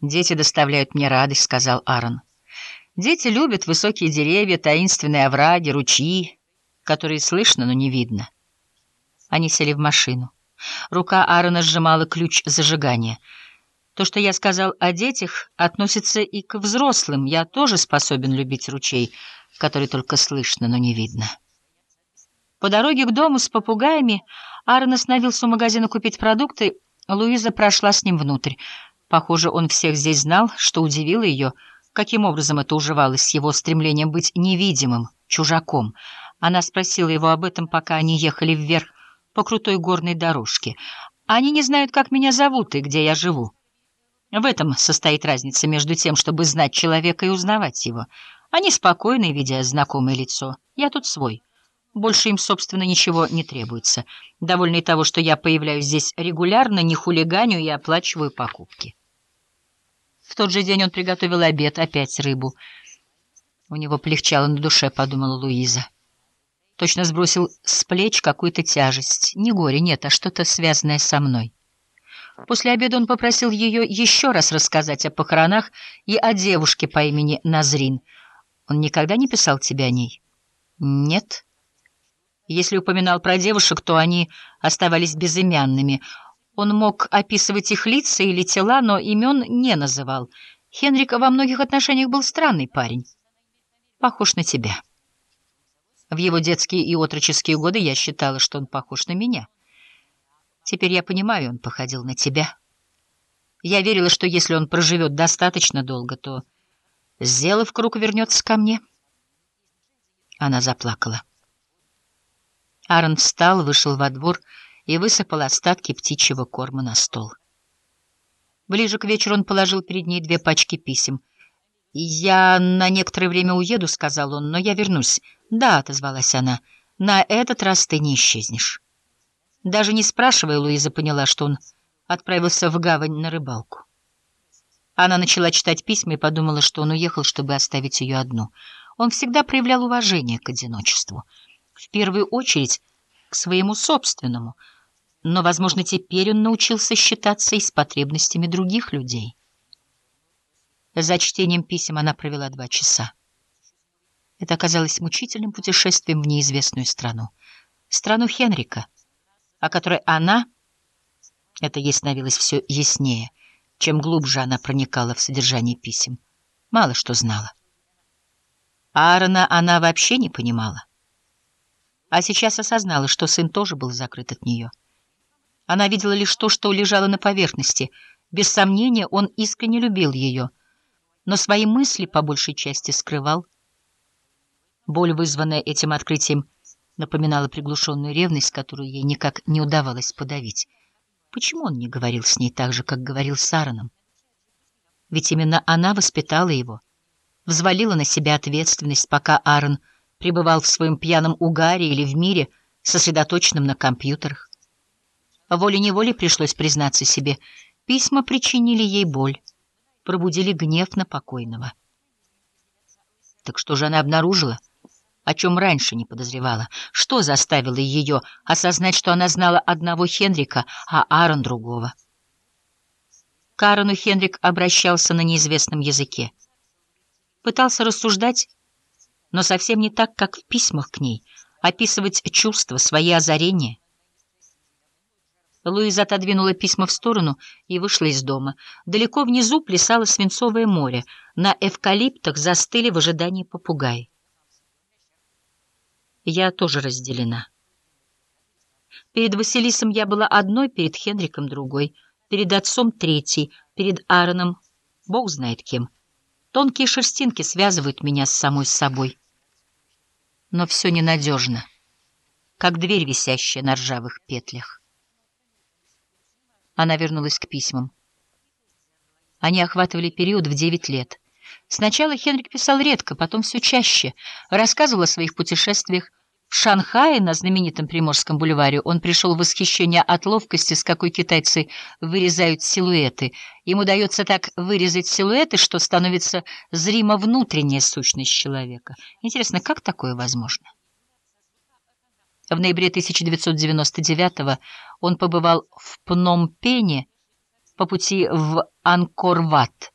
«Дети доставляют мне радость», — сказал Аарон. «Дети любят высокие деревья, таинственные овраги, ручьи, которые слышно, но не видно». Они сели в машину. Рука Аарона сжимала ключ зажигания. То, что я сказал о детях, относится и к взрослым. Я тоже способен любить ручей, который только слышно, но не видно. По дороге к дому с попугаями Аарон остановился у магазина купить продукты. Луиза прошла с ним внутрь. Похоже, он всех здесь знал, что удивило ее, каким образом это уживалось с его стремлением быть невидимым, чужаком. Она спросила его об этом, пока они ехали вверх по крутой горной дорожке. «Они не знают, как меня зовут и где я живу». В этом состоит разница между тем, чтобы знать человека и узнавать его. Они спокойны, видя знакомое лицо. Я тут свой. Больше им, собственно, ничего не требуется. Довольны того, что я появляюсь здесь регулярно, не хулиганю и оплачиваю покупки. В тот же день он приготовил обед, опять рыбу. У него полегчало на душе, подумала Луиза. Точно сбросил с плеч какую-то тяжесть. Не горе, нет, а что-то связанное со мной. После обеда он попросил ее еще раз рассказать о похоронах и о девушке по имени Назрин. Он никогда не писал тебе о ней? Нет. Если упоминал про девушек, то они оставались безымянными. Он мог описывать их лица или тела, но имен не называл. Хенрик во многих отношениях был странный парень. Похож на тебя. В его детские и отроческие годы я считала, что он похож на меня. Теперь я понимаю, он походил на тебя. Я верила, что если он проживет достаточно долго, то, сделав круг, вернется ко мне. Она заплакала. Аарон встал, вышел во двор и высыпал остатки птичьего корма на стол. Ближе к вечеру он положил перед ней две пачки писем. «Я на некоторое время уеду», — сказал он, — «но я вернусь». «Да», — отозвалась она, — «на этот раз ты не исчезнешь». Даже не спрашивая, Луиза поняла, что он отправился в гавань на рыбалку. Она начала читать письма и подумала, что он уехал, чтобы оставить ее одну. Он всегда проявлял уважение к одиночеству — в первую очередь к своему собственному, но, возможно, теперь он научился считаться и с потребностями других людей. За чтением писем она провела два часа. Это оказалось мучительным путешествием в неизвестную страну. Страну Хенрика, о которой она, это ей становилось все яснее, чем глубже она проникала в содержание писем, мало что знала. Аарона она вообще не понимала а сейчас осознала, что сын тоже был закрыт от нее. Она видела лишь то, что лежало на поверхности. Без сомнения, он искренне любил ее, но свои мысли по большей части скрывал. Боль, вызванная этим открытием, напоминала приглушенную ревность, которую ей никак не удавалось подавить. Почему он не говорил с ней так же, как говорил с Аароном? Ведь именно она воспитала его, взвалила на себя ответственность, пока Аарон пребывал в своем пьяном угаре или в мире, сосредоточенном на компьютерах. Волей-неволей пришлось признаться себе, письма причинили ей боль, пробудили гнев на покойного. Так что же она обнаружила, о чем раньше не подозревала? Что заставило ее осознать, что она знала одного Хенрика, а Аарон другого? К Аарону Хенрик обращался на неизвестном языке. Пытался рассуждать но совсем не так, как в письмах к ней, описывать чувства, свои озарения. Луиза отодвинула письма в сторону и вышла из дома. Далеко внизу плясало свинцовое море. На эвкалиптах застыли в ожидании попугаи. Я тоже разделена. Перед Василисом я была одной, перед Хенриком другой, перед отцом третий, перед Аароном бог знает кем — Тонкие шерстинки связывают меня с самой собой. Но все ненадежно, как дверь, висящая на ржавых петлях. Она вернулась к письмам. Они охватывали период в девять лет. Сначала Хенрик писал редко, потом все чаще, рассказывал о своих путешествиях в Шанхае на знаменитом Приморском бульваре он пришел в восхищение от ловкости, с какой китайцы вырезают силуэты. Им удается так вырезать силуэты, что становится зримо внутренняя сущность человека. Интересно, как такое возможно? В ноябре 1999 он побывал в Пномпене по пути в Анкорват.